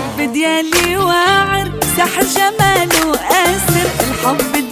الحب ديالي واعر سحر جماله أسر. الحب ديالي